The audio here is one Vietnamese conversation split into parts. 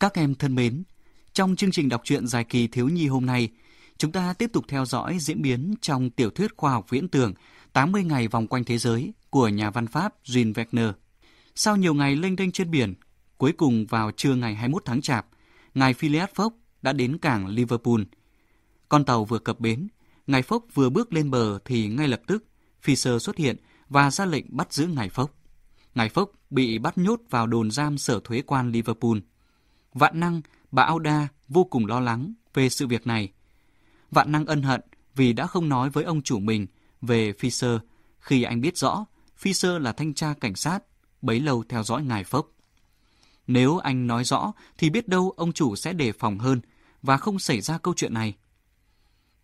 Các em thân mến, trong chương trình đọc truyện dài kỳ thiếu nhi hôm nay, chúng ta tiếp tục theo dõi diễn biến trong tiểu thuyết khoa học viễn tưởng 80 ngày vòng quanh thế giới của nhà văn Pháp Jean Wagner. Sau nhiều ngày lênh đênh trên biển, cuối cùng vào trưa ngày 21 tháng Chạp, ngài Phileas Fogg đã đến cảng Liverpool. Con tàu vừa cập bến, ngài Fogg vừa bước lên bờ thì ngay lập tức Fisher xuất hiện và ra lệnh bắt giữ ngài Fogg. Ngài Fogg bị bắt nhốt vào đồn giam sở thuế quan Liverpool. Vạn năng, bà Auda vô cùng lo lắng về sự việc này. Vạn năng ân hận vì đã không nói với ông chủ mình về Fisher khi anh biết rõ Fisher là thanh tra cảnh sát, bấy lâu theo dõi ngài Phốc. Nếu anh nói rõ thì biết đâu ông chủ sẽ đề phòng hơn và không xảy ra câu chuyện này.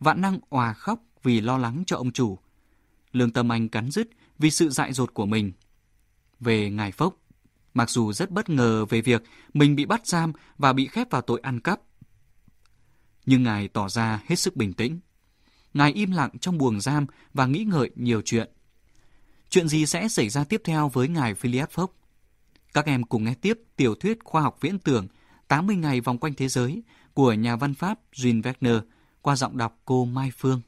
Vạn năng òa khóc vì lo lắng cho ông chủ. Lương tâm anh cắn rứt vì sự dại dột của mình. Về ngài Phốc, mặc dù rất bất ngờ về việc mình bị bắt giam và bị khép vào tội ăn cắp. Nhưng ngài tỏ ra hết sức bình tĩnh. Ngài im lặng trong buồng giam và nghĩ ngợi nhiều chuyện. Chuyện gì sẽ xảy ra tiếp theo với ngài Phileas Fogg? Các em cùng nghe tiếp tiểu thuyết khoa học viễn tưởng 80 ngày vòng quanh thế giới của nhà văn Pháp Jean Wagner qua giọng đọc cô Mai Phương.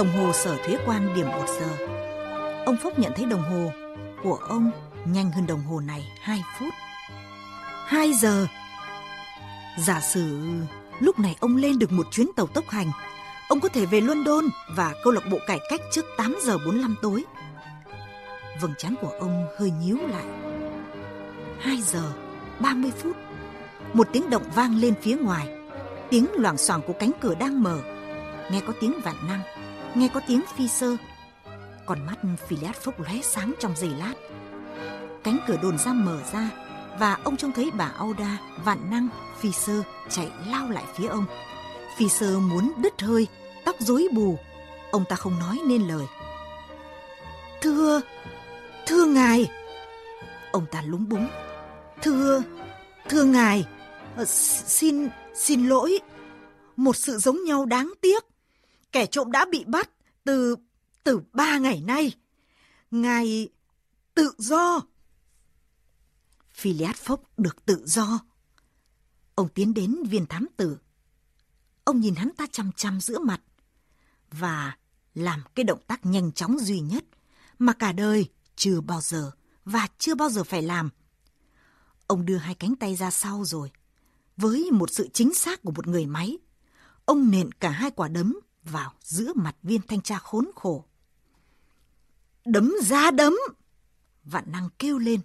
Đồng hồ sở thuế quan điểm một giờ. Ông Phúc nhận thấy đồng hồ của ông nhanh hơn đồng hồ này 2 phút. 2 giờ. Giả sử lúc này ông lên được một chuyến tàu tốc hành, ông có thể về London và câu lạc bộ cải cách trước 8 giờ 45 tối. Vầng trán của ông hơi nhíu lại. 2 giờ 30 phút. Một tiếng động vang lên phía ngoài. Tiếng loảng xoảng của cánh cửa đang mở. Nghe có tiếng vạn năng nghe có tiếng phi sơ. Còn mắt Phileas Fogg lóe sáng trong giây lát. Cánh cửa đồn giam mở ra và ông trông thấy bà Auda, vạn năng, phi sơ chạy lao lại phía ông. Phi sơ muốn đứt hơi, tóc rối bù. Ông ta không nói nên lời. Thưa, thưa ngài. Ông ta lúng búng. Thưa, thưa ngài, ờ, xin, xin lỗi. Một sự giống nhau đáng tiếc kẻ trộm đã bị bắt từ từ ba ngày nay. Ngài tự do. Phileas Phốc được tự do. Ông tiến đến viên thám tử. Ông nhìn hắn ta chăm chăm giữa mặt và làm cái động tác nhanh chóng duy nhất mà cả đời chưa bao giờ và chưa bao giờ phải làm. Ông đưa hai cánh tay ra sau rồi. Với một sự chính xác của một người máy, ông nện cả hai quả đấm vào giữa mặt viên thanh tra khốn khổ. Đấm ra đấm! Vạn năng kêu lên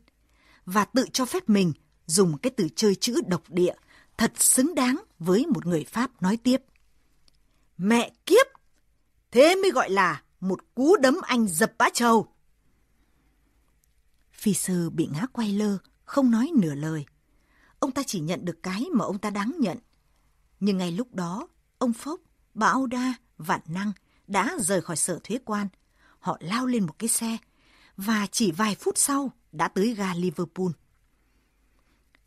và tự cho phép mình dùng cái từ chơi chữ độc địa thật xứng đáng với một người Pháp nói tiếp. Mẹ kiếp! Thế mới gọi là một cú đấm anh dập bá trầu. Phi sơ bị ngã quay lơ, không nói nửa lời. Ông ta chỉ nhận được cái mà ông ta đáng nhận. Nhưng ngay lúc đó, ông Phốc, bà Auda vạn năng đã rời khỏi sở thuế quan. Họ lao lên một cái xe và chỉ vài phút sau đã tới ga Liverpool.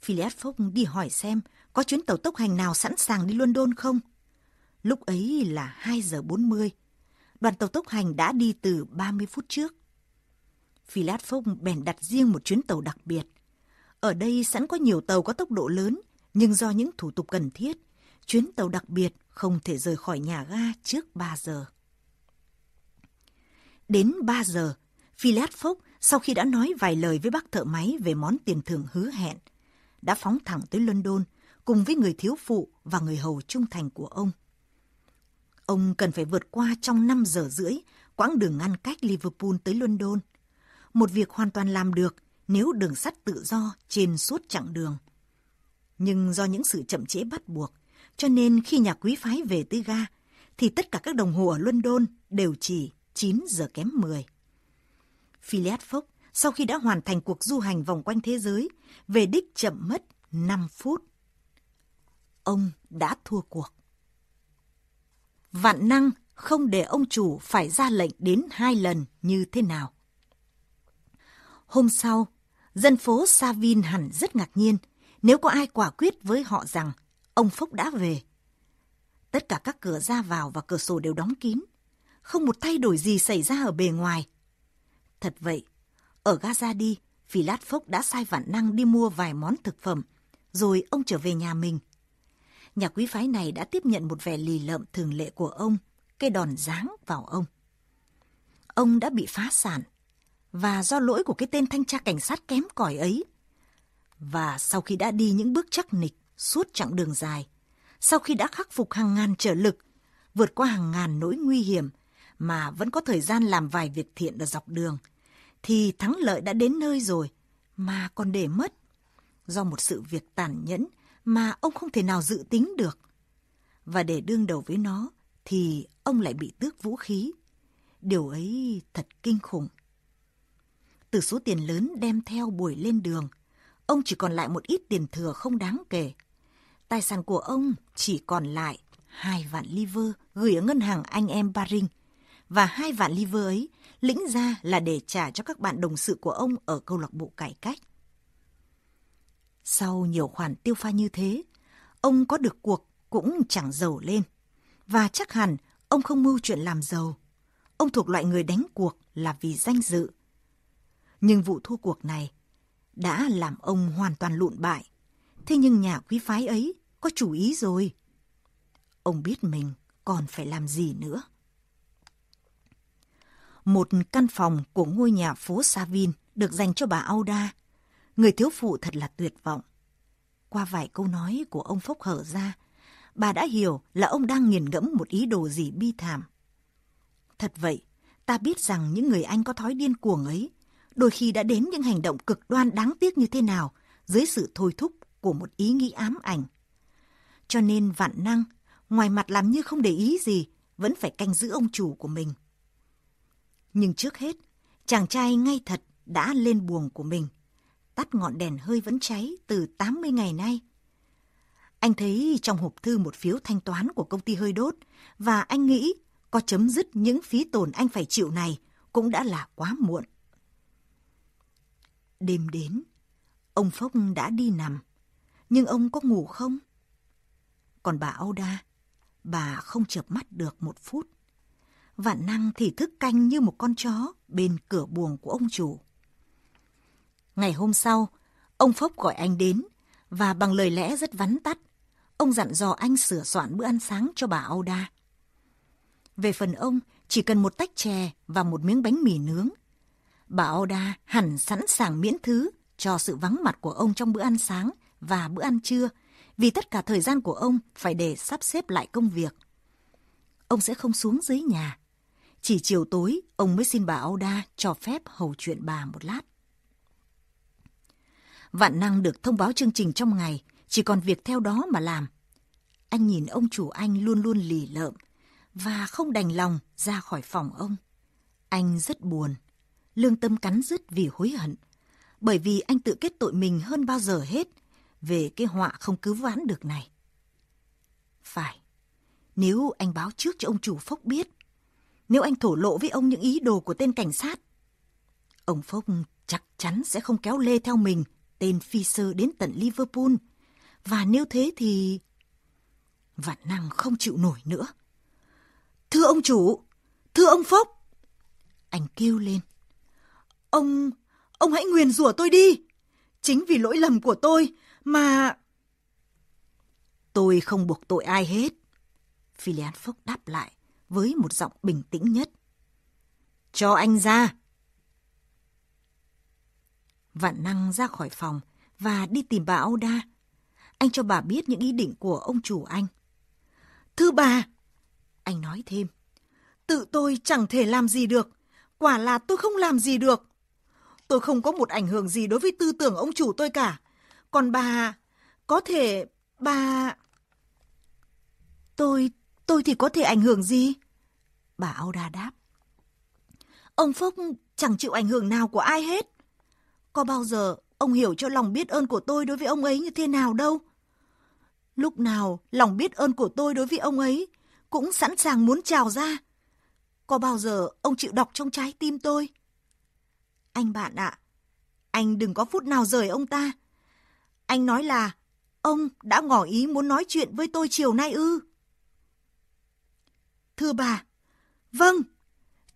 Phileas Fogg đi hỏi xem có chuyến tàu tốc hành nào sẵn sàng đi London không. Lúc ấy là 2 giờ 40. Đoàn tàu tốc hành đã đi từ 30 phút trước. Phileas Fogg bèn đặt riêng một chuyến tàu đặc biệt. Ở đây sẵn có nhiều tàu có tốc độ lớn, nhưng do những thủ tục cần thiết, chuyến tàu đặc biệt không thể rời khỏi nhà ga trước 3 giờ. Đến 3 giờ, Phileas Fogg sau khi đã nói vài lời với bác thợ máy về món tiền thưởng hứa hẹn, đã phóng thẳng tới London cùng với người thiếu phụ và người hầu trung thành của ông. Ông cần phải vượt qua trong 5 giờ rưỡi quãng đường ngăn cách Liverpool tới London. Một việc hoàn toàn làm được nếu đường sắt tự do trên suốt chặng đường. Nhưng do những sự chậm trễ bắt buộc, cho nên khi nhà quý phái về tới ga, thì tất cả các đồng hồ ở London đều chỉ 9 giờ kém 10. Phileas Fogg sau khi đã hoàn thành cuộc du hành vòng quanh thế giới, về đích chậm mất 5 phút. Ông đã thua cuộc. Vạn năng không để ông chủ phải ra lệnh đến hai lần như thế nào. Hôm sau, Dân phố Savin hẳn rất ngạc nhiên nếu có ai quả quyết với họ rằng ông Phúc đã về. Tất cả các cửa ra vào và cửa sổ đều đóng kín. Không một thay đổi gì xảy ra ở bề ngoài. Thật vậy, ở Gaza đi, Philat Phúc đã sai vạn năng đi mua vài món thực phẩm, rồi ông trở về nhà mình. Nhà quý phái này đã tiếp nhận một vẻ lì lợm thường lệ của ông, cây đòn giáng vào ông. Ông đã bị phá sản, và do lỗi của cái tên thanh tra cảnh sát kém cỏi ấy. Và sau khi đã đi những bước chắc nịch suốt chặng đường dài, sau khi đã khắc phục hàng ngàn trở lực, vượt qua hàng ngàn nỗi nguy hiểm mà vẫn có thời gian làm vài việc thiện ở dọc đường, thì thắng lợi đã đến nơi rồi mà còn để mất do một sự việc tàn nhẫn mà ông không thể nào dự tính được. Và để đương đầu với nó thì ông lại bị tước vũ khí. Điều ấy thật kinh khủng. Từ số tiền lớn đem theo buổi lên đường, ông chỉ còn lại một ít tiền thừa không đáng kể. Tài sản của ông chỉ còn lại hai vạn liver gửi ở ngân hàng anh em Baring và hai vạn liver ấy lĩnh ra là để trả cho các bạn đồng sự của ông ở câu lạc bộ cải cách. Sau nhiều khoản tiêu pha như thế, ông có được cuộc cũng chẳng giàu lên. Và chắc hẳn ông không mưu chuyện làm giàu. Ông thuộc loại người đánh cuộc là vì danh dự. Nhưng vụ thua cuộc này đã làm ông hoàn toàn lụn bại. Thế nhưng nhà quý phái ấy có chủ ý rồi. Ông biết mình còn phải làm gì nữa. Một căn phòng của ngôi nhà phố Savin được dành cho bà Auda. Người thiếu phụ thật là tuyệt vọng. Qua vài câu nói của ông Phúc hở ra, bà đã hiểu là ông đang nghiền ngẫm một ý đồ gì bi thảm. Thật vậy, ta biết rằng những người Anh có thói điên cuồng ấy, đôi khi đã đến những hành động cực đoan đáng tiếc như thế nào dưới sự thôi thúc của một ý nghĩ ám ảnh. Cho nên vạn năng, ngoài mặt làm như không để ý gì, vẫn phải canh giữ ông chủ của mình. Nhưng trước hết, chàng trai ngay thật đã lên buồng của mình, tắt ngọn đèn hơi vẫn cháy từ 80 ngày nay. Anh thấy trong hộp thư một phiếu thanh toán của công ty hơi đốt và anh nghĩ có chấm dứt những phí tổn anh phải chịu này cũng đã là quá muộn. Đêm đến, ông Phúc đã đi nằm, nhưng ông có ngủ không? Còn bà Auda, bà không chợp mắt được một phút. Vạn năng thì thức canh như một con chó bên cửa buồng của ông chủ. Ngày hôm sau, ông Phốc gọi anh đến và bằng lời lẽ rất vắn tắt, ông dặn dò anh sửa soạn bữa ăn sáng cho bà Auda. Về phần ông, chỉ cần một tách chè và một miếng bánh mì nướng. Bà Auda hẳn sẵn sàng miễn thứ cho sự vắng mặt của ông trong bữa ăn sáng và bữa ăn trưa, vì tất cả thời gian của ông phải để sắp xếp lại công việc. Ông sẽ không xuống dưới nhà. Chỉ chiều tối, ông mới xin bà Auda cho phép hầu chuyện bà một lát. Vạn năng được thông báo chương trình trong ngày, chỉ còn việc theo đó mà làm. Anh nhìn ông chủ anh luôn luôn lì lợm và không đành lòng ra khỏi phòng ông. Anh rất buồn, lương tâm cắn rứt vì hối hận, bởi vì anh tự kết tội mình hơn bao giờ hết về cái họa không cứu vãn được này. Phải, nếu anh báo trước cho ông chủ Phúc biết, nếu anh thổ lộ với ông những ý đồ của tên cảnh sát, ông Phúc chắc chắn sẽ không kéo lê theo mình tên phi sơ đến tận Liverpool. Và nếu thế thì... Vạn năng không chịu nổi nữa. Thưa ông chủ, thưa ông Phúc. Anh kêu lên. Ông, ông hãy nguyền rủa tôi đi. Chính vì lỗi lầm của tôi mà... Tôi không buộc tội ai hết. Philian Phúc đáp lại với một giọng bình tĩnh nhất. Cho anh ra. Vạn năng ra khỏi phòng và đi tìm bà Âu Đa. Anh cho bà biết những ý định của ông chủ anh. Thưa bà, anh nói thêm, tự tôi chẳng thể làm gì được. Quả là tôi không làm gì được. Tôi không có một ảnh hưởng gì đối với tư tưởng ông chủ tôi cả. Còn bà, có thể bà... Tôi, tôi thì có thể ảnh hưởng gì? Bà Auda đáp. Ông Phúc chẳng chịu ảnh hưởng nào của ai hết. Có bao giờ ông hiểu cho lòng biết ơn của tôi đối với ông ấy như thế nào đâu? Lúc nào lòng biết ơn của tôi đối với ông ấy cũng sẵn sàng muốn trào ra. Có bao giờ ông chịu đọc trong trái tim tôi? Anh bạn ạ, Anh đừng có phút nào rời ông ta. Anh nói là ông đã ngỏ ý muốn nói chuyện với tôi chiều nay ư. Thưa bà, vâng,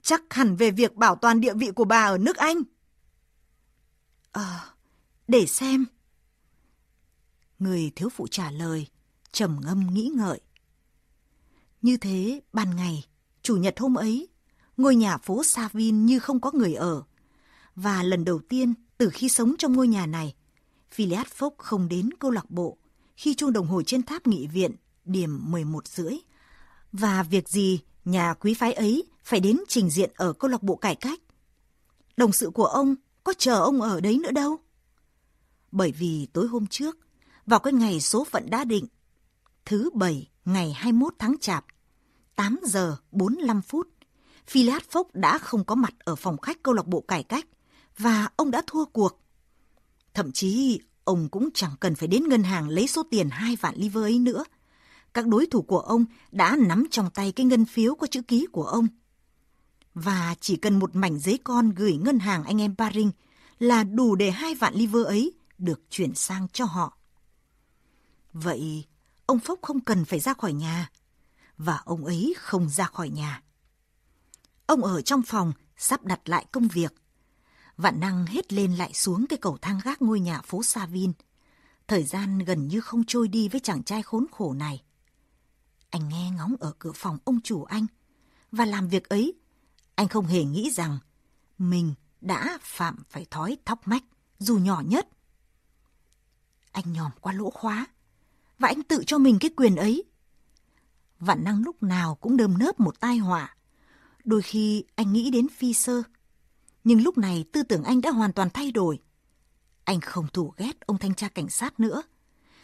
chắc hẳn về việc bảo toàn địa vị của bà ở nước Anh. Ờ, à, để xem. Người thiếu phụ trả lời, trầm ngâm nghĩ ngợi. Như thế, ban ngày, chủ nhật hôm ấy, ngôi nhà phố Savin như không có người ở. Và lần đầu tiên từ khi sống trong ngôi nhà này, Phileas Fogg không đến câu lạc bộ khi chuông đồng hồ trên tháp nghị viện điểm 11 rưỡi. Và việc gì nhà quý phái ấy phải đến trình diện ở câu lạc bộ cải cách? Đồng sự của ông có chờ ông ở đấy nữa đâu. Bởi vì tối hôm trước, vào cái ngày số phận đã định, thứ Bảy ngày 21 tháng Chạp, 8 giờ 45 phút, Phileas Fogg đã không có mặt ở phòng khách câu lạc bộ cải cách và ông đã thua cuộc. Thậm chí ông cũng chẳng cần phải đến ngân hàng lấy số tiền hai vạn liver ấy nữa. Các đối thủ của ông đã nắm trong tay cái ngân phiếu có chữ ký của ông. Và chỉ cần một mảnh giấy con gửi ngân hàng anh em Baring là đủ để hai vạn liver ấy được chuyển sang cho họ. Vậy, ông Phúc không cần phải ra khỏi nhà. Và ông ấy không ra khỏi nhà. Ông ở trong phòng sắp đặt lại công việc. Vạn năng hết lên lại xuống cái cầu thang gác ngôi nhà phố Savin. Thời gian gần như không trôi đi với chàng trai khốn khổ này. Anh nghe ngóng ở cửa phòng ông chủ anh. Và làm việc ấy, anh không hề nghĩ rằng mình đã phạm phải thói thóc mách, dù nhỏ nhất. Anh nhòm qua lỗ khóa, và anh tự cho mình cái quyền ấy. Vạn năng lúc nào cũng đơm nớp một tai họa. Đôi khi anh nghĩ đến phi sơ. Nhưng lúc này tư tưởng anh đã hoàn toàn thay đổi. Anh không thủ ghét ông thanh tra cảnh sát nữa.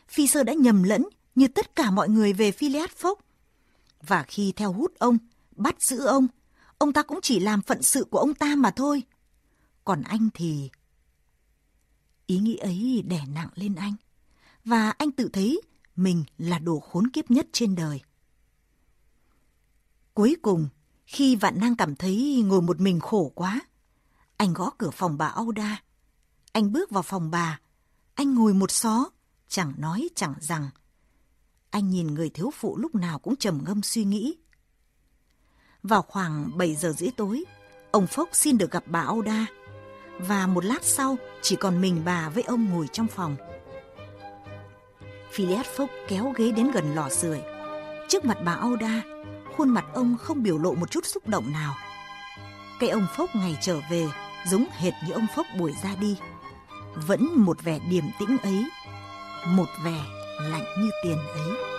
Phi sơ đã nhầm lẫn như tất cả mọi người về Phileas Fogg. Và khi theo hút ông, bắt giữ ông, ông ta cũng chỉ làm phận sự của ông ta mà thôi. Còn anh thì... Ý nghĩ ấy đè nặng lên anh. Và anh tự thấy mình là đồ khốn kiếp nhất trên đời. Cuối cùng, khi Vạn Năng cảm thấy ngồi một mình khổ quá, anh gõ cửa phòng bà Auda. Anh bước vào phòng bà, anh ngồi một xó, chẳng nói chẳng rằng. Anh nhìn người thiếu phụ lúc nào cũng trầm ngâm suy nghĩ. Vào khoảng 7 giờ rưỡi tối, ông Phúc xin được gặp bà Auda. Và một lát sau, chỉ còn mình bà với ông ngồi trong phòng. Philip phúc kéo ghế đến gần lò sưởi. Trước mặt bà Auda, khuôn mặt ông không biểu lộ một chút xúc động nào. Cái ông Phốc ngày trở về giống hệt như ông Phốc buổi ra đi. Vẫn một vẻ điềm tĩnh ấy, một vẻ lạnh như tiền ấy.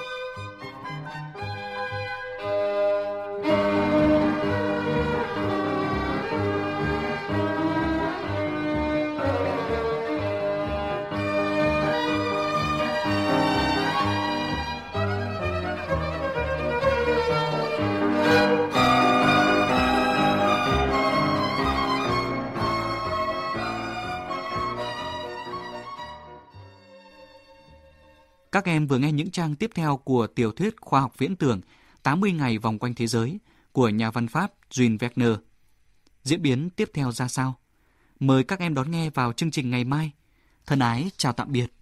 Các em vừa nghe những trang tiếp theo của tiểu thuyết khoa học viễn tưởng 80 ngày vòng quanh thế giới, của nhà văn Pháp Jean Wagner. Diễn biến tiếp theo ra sao? Mời các em đón nghe vào chương trình ngày mai. Thân ái, chào tạm biệt.